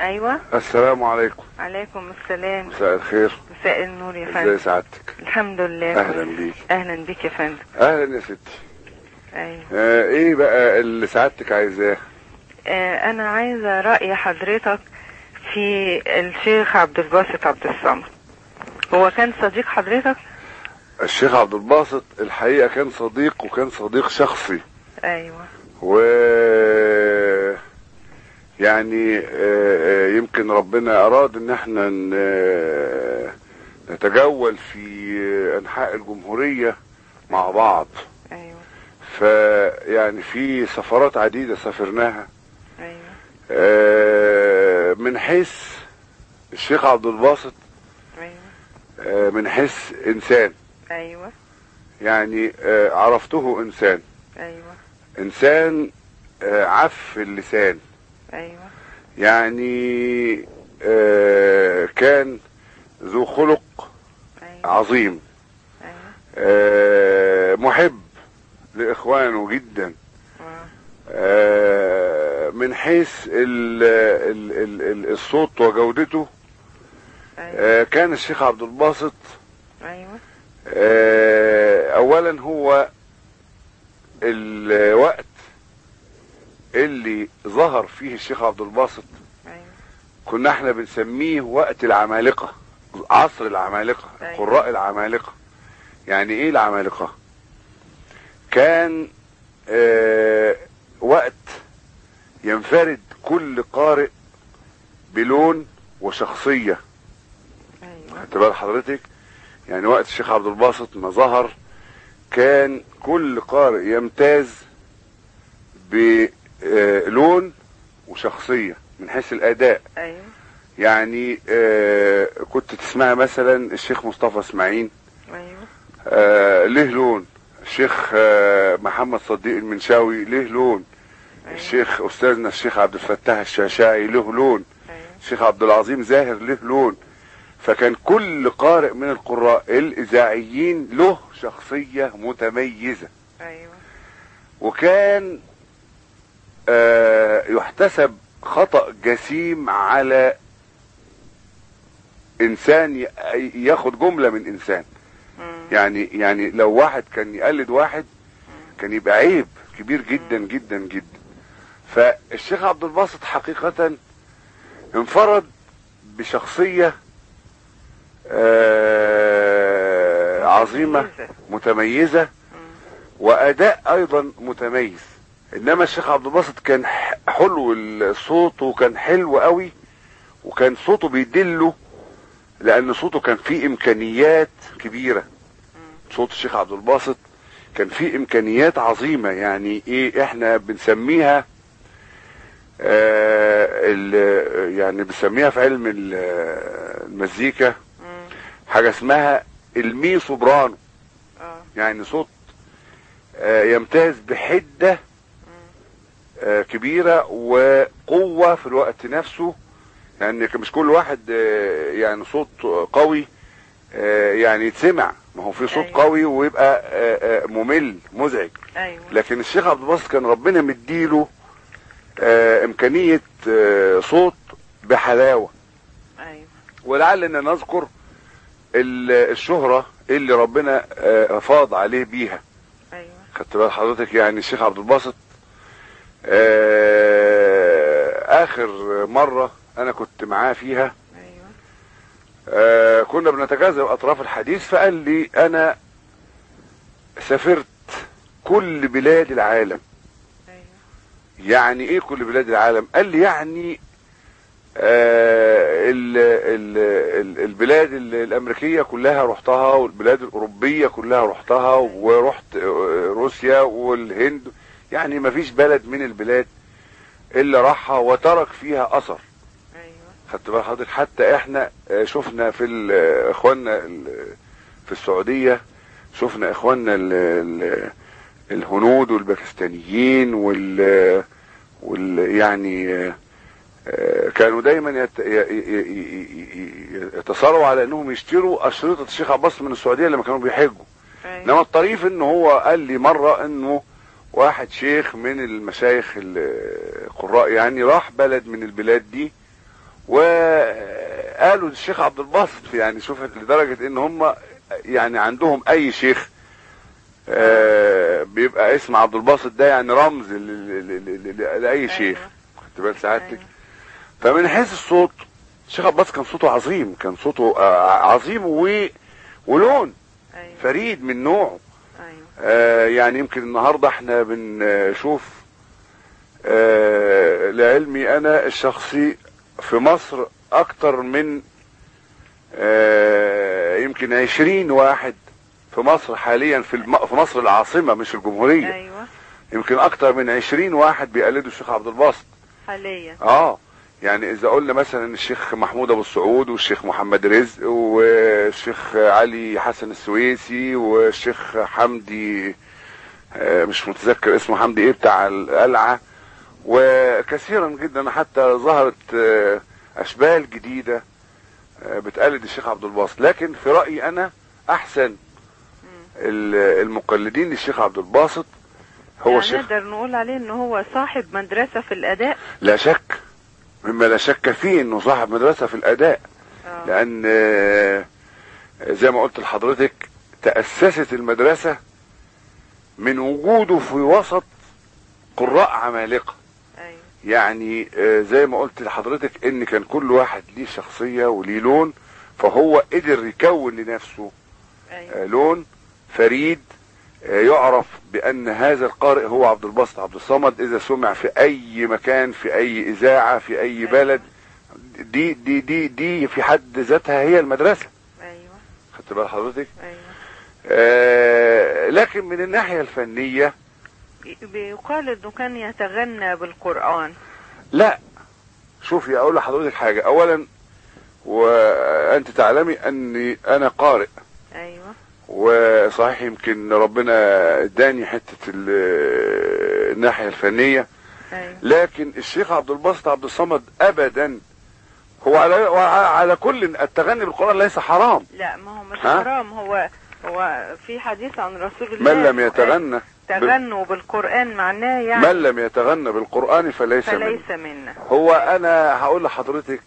أيوه. السلام عليكم. عليكم السلام. مساء الخير. مساء النور يا ازي فندم. سعادتك؟ الحمد لله أهلا بيك. أهلا بيك يا فندم. أهلا يا ستي. أيوه. آه إيه بقى اللي سعادتك عايزاه؟ آه أنا عايزة رأي حضرتك في الشيخ عبد الباسط عبد الصمد. هو كان صديق حضرتك؟ الشيخ عبد الباسط الحقيقة كان صديق وكان صديق شخصي. أيوه. و يعني آه، آه، يمكن ربنا أراد إن إحنا آه، نتجول في أنحاء الجمهورية مع بعض. أيوه. فيعني في سفرات عديدة سافرناها. أيوه. من حيث الشيخ عبد الباسط أيوه. من حيث إنسان. أيوه. يعني عرفته إنسان. أيوه. إنسان عف اللسان. أيوه. يعني آه، كان ذو خلق أيوه. عظيم. أيوه. آه، محب لإخوانه جدا. آه. من حيث ال- ال- ال- ال- الصوت وجودته. آه، كان الشيخ عبد الباسط. أيوه. اولا هو الوقت اللي ظهر فيه الشيخ عبد الباسط. أيوه. كنا إحنا بنسميه وقت العمالقة عصر العمالقة أيوة. قراء العمالقة. يعني إيه العمالقة؟ كان آه وقت ينفرد كل قارئ بلون وشخصية. خدت بال حضرتك؟ يعني وقت الشيخ عبد الباسط ما ظهر كان كل قارئ يمتاز بلون وشخصية من حيث الأداء. أيوه. يعني آه كنت تسمع مثلا الشيخ مصطفى إسماعيل. أيوه. آه له لون؟ الشيخ آه محمد صديق المنشاوي له لون؟ أيوة. الشيخ أستاذنا الشيخ عبد الفتاح الشاشاعي له لون؟ أيوه. الشيخ عبد العظيم زاهر له لون؟ فكان كل قارئ من القراء الإذاعيين له شخصية متميزة. أيوه. وكان آه يحتسب خطأ جسيم على إنسان ياخد جملة من إنسان. يعني يعني لو واحد كان يقلد واحد كان يبقى عيب كبير جدا جدا جدا. فالشيخ عبد الباسط حقيقة انفرد بشخصية آه عظيمة متميزة. وأداء أيضا متميز. إنما الشيخ عبد الباسط كان حلو الصوت وكان حلو قوي وكان صوته بيدله لأن صوته كان فيه إمكانيات كبيرة. صوت الشيخ عبد الباسط كان فيه إمكانيات عظيمة يعني إيه إحنا بنسميها آه ال- يعني بنسميها في علم ال- المزيكا. حاجة اسمها المي سوبرانو آه. يعني صوت آه، يمتاز بحدة آه، كبيرة وقوة في الوقت نفسه يعني مش كل واحد آه، يعني صوت قوي آه، يعني يتسمع. ما هو في صوت أيوة. قوي ويبقى آه، آه، ممل مزعج. أيوه. لكن الشيخ عبد الباسط كان ربنا مديله آه، إمكانية آه، صوت بحلاوة. أيوه. ولعلنا نذكر ال- الشهرة اللي ربنا آه، فاض عليه بيها. أيوه. خدت بال حضرتك يعني الشيخ عبد الباسط آه، آخر مرة أنا كنت معاه فيها. أيوه. آه، كنا بنتجاذب أطراف الحديث فقال لي أنا سافرت كل بلاد العالم. أيوه. يعني إيه كل بلاد العالم؟ قال لي يعني آه ال ال ال البلاد ال- الأمريكية كلها رحتها والبلاد الأوروبية كلها رحتها ورحت آه، روسيا والهند. يعني ما فيش بلد من البلاد الا راحها وترك فيها أثر. أيوه. خدت بال حضرتك؟ حتى إحنا آه، شفنا في آه، إخواننا في السعودية شفنا إخواننا ال- ال- الهنود والباكستانيين وال وال يعني آه، كانوا دايما يت- ي- ي- ي- ي- يتصارعوا على إنهم يشتروا أشرطة الشيخ عباس من السعودية لما كانوا بيحجوا. إنما أيوه الطريف إن هو قال لي مرة إنه واحد شيخ من المشايخ القراء يعني راح بلد من البلاد دي وقالوا الشيخ عبد الباسط يعني شوف لدرجة إن هم يعني عندهم أي شيخ آه، بيبقى اسم عبد الباسط ده يعني رمز لأي شيخ أيوة. خدت بال سعادتك أيوة. فمن حيث الصوت الشيخ عباس كان صوته عظيم كان صوته آه، عظيم و... ولون أيوه فريد من نوعه آه، يعني يمكن النهارده إحنا بنشوف آه، لعلمي أنا الشخصي في مصر أكتر من آه، يمكن عشرين واحد في مصر حاليا في الم... في مصر العاصمة مش الجمهورية. أيوه. يمكن أكتر من عشرين واحد بيقلدوا الشيخ عبد الباسط. حاليا. آه. يعني إذا قلنا مثلا الشيخ محمود أبو السعود والشيخ محمد رزق والشيخ علي حسن السويسي والشيخ حمدي آه، مش متذكر اسمه حمدي إيه بتاع القلعة. وكثيرا جدا حتى ظهرت آه، أشبال جديدة آه، بتقلد الشيخ عبد الباسط. لكن في رأيي أنا أحسن ال- المقلدين للشيخ عبد الباسط هو يعني الشيخ نقدر نقول عليه ان هو صاحب مدرسة في الأداء. لا شك. مما لا شك فيه إنه صاحب مدرسة في الأداء. آه. لأن آه، زي ما قلت لحضرتك تأسست المدرسة من وجوده في وسط قراء عمالقة. أيوه. يعني آه، زي ما قلت لحضرتك إن كان كل واحد ليه شخصية وليه لون فهو قدر يكون لنفسه أيوه. آه، لون فريد يعرف بأن هذا القارئ هو عبد الباسط عبد الصمد إذا سمع في أي مكان في أي إذاعة في أي أيوة. بلد دي دي دي دي في حد ذاتها هي المدرسة. أيوه. خدت بال حضرتك؟ أيوه. آه لكن من الناحية الفنية بيقال إنه كان يتغنى بالقرآن. لا. شوفي أقول لحضرتك حاجة. اولا وأنت تعلمي أني أنا قارئ. أيوه. وصحيح يمكن ربنا اداني حتة ال- الناحية الفنية. أيوه. لكن الشيخ عبد الباسط عبد الصمد ابدا هو على على كل التغني بالقرآن ليس حرام. لا ما هو مش ها؟ حرام. هو هو في حديث عن رسول الله من لم يتغنى تغنوا بالقرآن معناه يعني من لم يتغنى بالقرآن فليس منه. فليس منا هو أنا هقول لحضرتك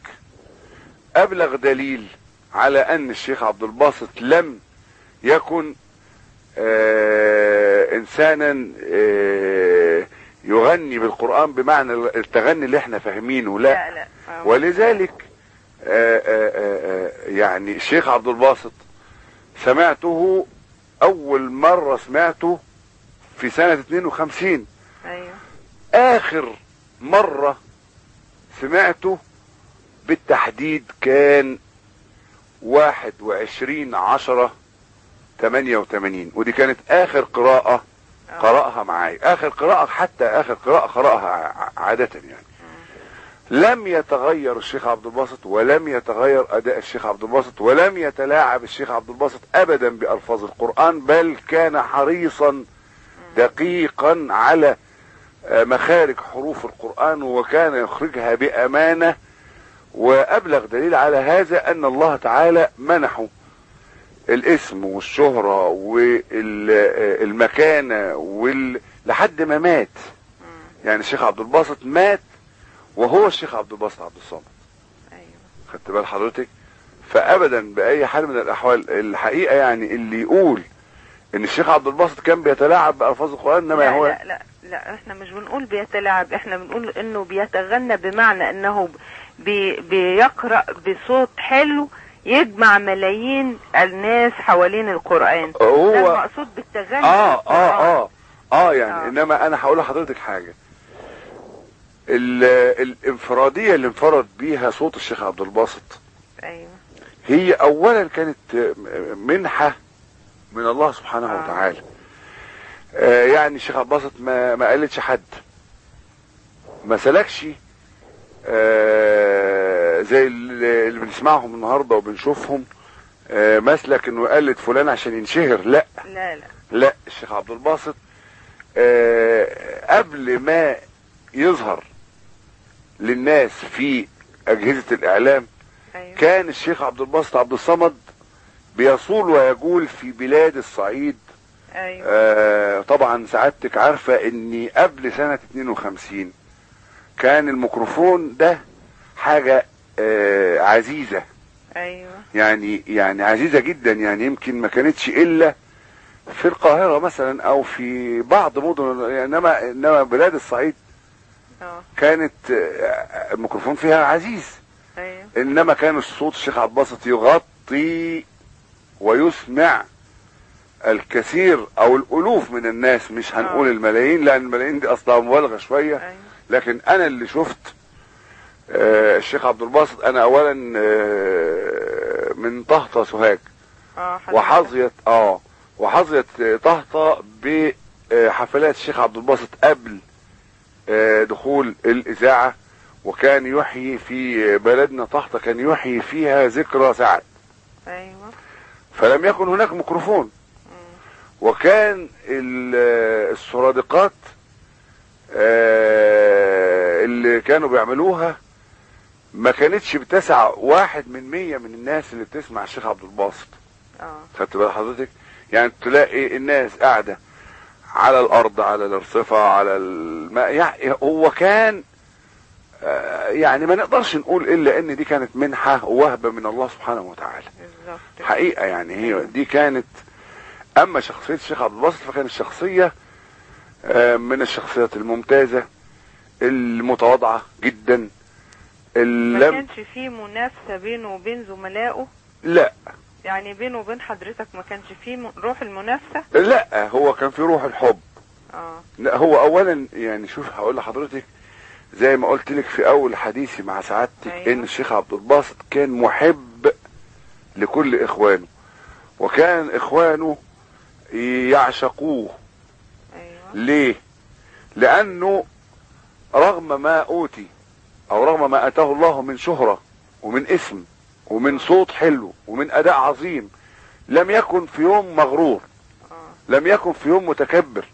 أبلغ دليل على أن الشيخ عبد الباسط لم يكن آه إنسانا آه يغني بالقرآن بمعنى التغني اللي إحنا فاهمينه لا لا, لا. آه. ولذلك آه آه آه آه، يعني الشيخ عبد الباسط سمعته أول مرة سمعته في سنة 52 أيوه آخر مرة سمعته بالتحديد كان واحد وعشرين عشرة تمانية وتمانين. ودي كانت آخر قراءة آه. قرأها معايا. آخر قراءة حتى آخر قراءة قرأها عادة يعني. لم يتغير الشيخ عبد الباسط ولم يتغير أداء الشيخ عبد الباسط ولم يتلاعب الشيخ عبد الباسط ابدا بألفاظ القرآن بل كان حريصا دقيقا على آه، مخارج حروف القرآن وكان يخرجها بأمانة. وأبلغ دليل على هذا أن الله تعالى منحه الاسم والشهرة والمكانة وال... لحد ما مات. يعني الشيخ عبد الباسط مات وهو الشيخ عبد الباسط عبد الصمد. أيوه. خدت بال حضرتك؟ فابدا بأي حال من الأحوال الحقيقة يعني اللي يقول إن الشيخ عبد الباسط كان بيتلاعب بألفاظ القرآن إنما لا, هو لا لا لا إحنا مش بنقول بيتلاعب إحنا بنقول إنه بيتغنى بمعنى إنه بي بيقرأ بصوت حلو يجمع ملايين الناس حوالين القرآن. ده هو المقصود بالتغني. آه بالقرآن. آه. آه. آه يعني آه. إنما أنا هقول لحضرتك حاجة. ال- الانفرادية اللي انفرد بيها صوت الشيخ عبد الباسط أيوه. هي اولا كانت منحة من الله سبحانه آه. وتعالى. آه يعني الشيخ عبد الباسط ما ما قالتش حد. ما سلكش آه زي اللي بنسمعهم النهارده وبنشوفهم آه مسلك إنه يقلد فلان عشان ينشهر. لا. لا لا. لا الشيخ عبد الباسط آه قبل ما يظهر للناس في أجهزة الإعلام أيوه. كان الشيخ عبد الباسط عبد الصمد بيصول ويجول في بلاد الصعيد أيوه. آه طبعا سعادتك عارفة إني قبل سنة 52 كان الميكروفون ده حاجة آه، عزيزة. أيوه. يعني يعني عزيزة جدا يعني يمكن ما كانتش إلا في القاهرة مثلا أو في بعض مدن إنما إنما بلاد الصعيد آه. كانت آه، الميكروفون فيها عزيز. أيوه. إنما كان الصوت الشيخ الباسط يغطي ويسمع الكثير أو الألوف من الناس. مش هنقول آه. الملايين لأن الملايين دي أصلا مبالغة شوية. أيوه. لكن أنا اللي شفت الشيخ عبد الباسط أنا اولا آه، من طهطا سوهاج حضرتك. وحظيت آه وحظيت آه، طهطا بحفلات الشيخ عبد الباسط قبل آه، دخول الإذاعة وكان يحيي في بلدنا طهطا كان يحيي فيها ذكرى سعد أيوه فلم يكن هناك ميكروفون. وكان ال- السرادقات آه، اللي كانوا بيعملوها ما كانتش بتسع واحد من مية من الناس اللي بتسمع الشيخ عبد الباسط. آه. خدت بال حضرتك؟ يعني تلاقي الناس قاعدة على الأرض على الأرصفة على الماء يعني هو كان آه، يعني ما نقدرش نقول إلا إن دي كانت منحة ووهبة من الله سبحانه وتعالى. بالظبط. حقيقة يعني هي دي كانت أما شخصية الشيخ عبد الباسط فكانت شخصية آه، من الشخصيات الممتازة المتواضعة جدا. ما كانش فيه منافسة بينه وبين زملائه؟ لا. يعني بينه وبين حضرتك ما كانش فيه روح المنافسة؟ لا هو كان في روح الحب. آه. لا هو اولا يعني شوف هقول لحضرتك زي ما قلت لك في أول حديثي مع سعادتك أيوة. إن الشيخ عبد الباسط كان محب لكل إخوانه وكان إخوانه يعشقوه. أيوه. ليه؟ لأنه رغم ما أوتي أو رغم ما أتاه الله من شهرة ومن اسم ومن صوت حلو ومن أداء عظيم لم يكن في يوم مغرور لم يكن في يوم متكبر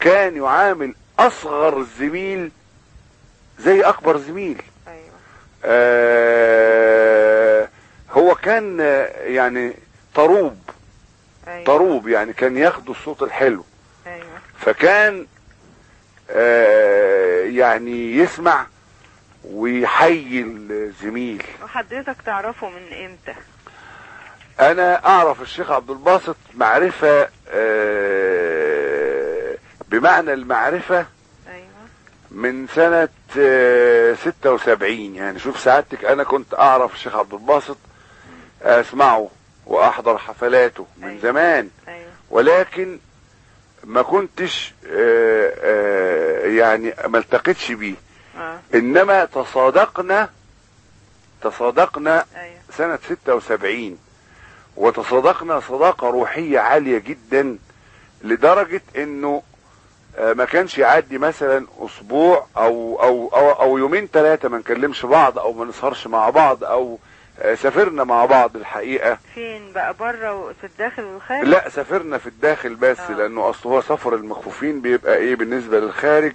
كان يعامل أصغر زميل زي أكبر زميل. أيوه. آه هو كان يعني طروب أيوه. طروب يعني كان ياخد الصوت الحلو. أيوه. فكان آه يعني يسمع ويحيي الزميل. وحضرتك تعرفه من إمتى؟ أنا أعرف الشيخ عبد الباسط معرفة آه بمعنى المعرفة أيوه. من سنة آه 76 يعني شوف سعادتك أنا كنت أعرف الشيخ عبد الباسط أسمعه وأحضر حفلاته من أيوة. زمان. أيوه. ولكن ما كنتش آه آه يعني ما التقيتش بيه. إنما تصادقنا تصادقنا أيوه. سنة 76 وتصادقنا صداقة روحية عالية جدا لدرجة إنه آه، ما كانش يعدي مثلا أسبوع أو أو أو, أو يومين ثلاثة ما نكلمش بعض أو ما نسهرش مع بعض أو آه، سافرنا مع بعض الحقيقة. فين بقى؟ بره وفي الداخل والخارج؟ لا سافرنا في الداخل بس آه. لأنه أصل هو سفر المخفوفين بيبقى إيه بالنسبة للخارج؟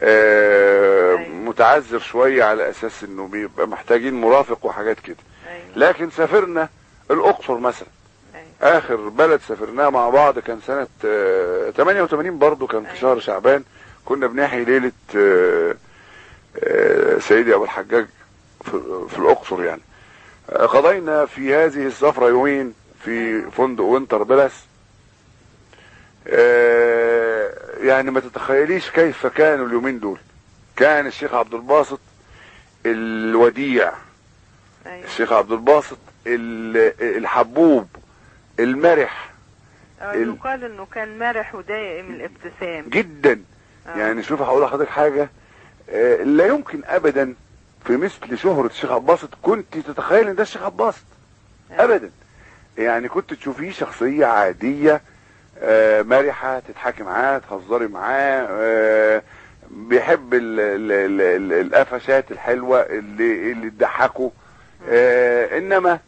آه أيوة. متعذر شوية على أساس إنه بيبقى محتاجين مرافق وحاجات كده. أيوه. لكن سافرنا الأقصر مثلا. أيوه. آخر بلد سافرناها مع بعض كان سنة آه، 88 برضو كان في أيوة. شهر شعبان. كنا بنحيي ليلة آه، آه، سيدي أبو الحجاج في, الأقصر يعني. آه، قضينا في هذه السفرة يومين في أيوة. فندق Winter Palace آه، يعني ما تتخيليش كيف كانوا اليومين دول. كان الشيخ عبد الباسط الوديع. أيوه. الشيخ عبد الباسط ال- الحبوب المرح. آه، ال- يقال إنه كان مرح ودائم الابتسام. جدا. آه. يعني شوف هقول لحضرتك حاجة. آه، لا يمكن ابدا في مثل شهرة الشيخ عبد الباسط كنت تتخيل إن ده الشيخ عبد الباسط. أيوة. ابدا. يعني كنت تشوفيه شخصية عادية آه، مرحة تضحكي معاه تهزري معاه آه، بيحب ال- ال- ال- ال- القفشات الحلوة اللي اللي تضحكه. آه، إنما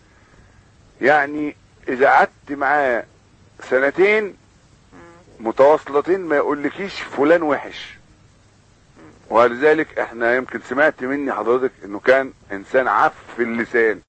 يعني إذا قعدت معاه سنتين. متواصلتين ما يقولكيش فلان وحش. ولذلك إحنا يمكن سمعت مني حضرتك إنه كان إنسان عف اللسان.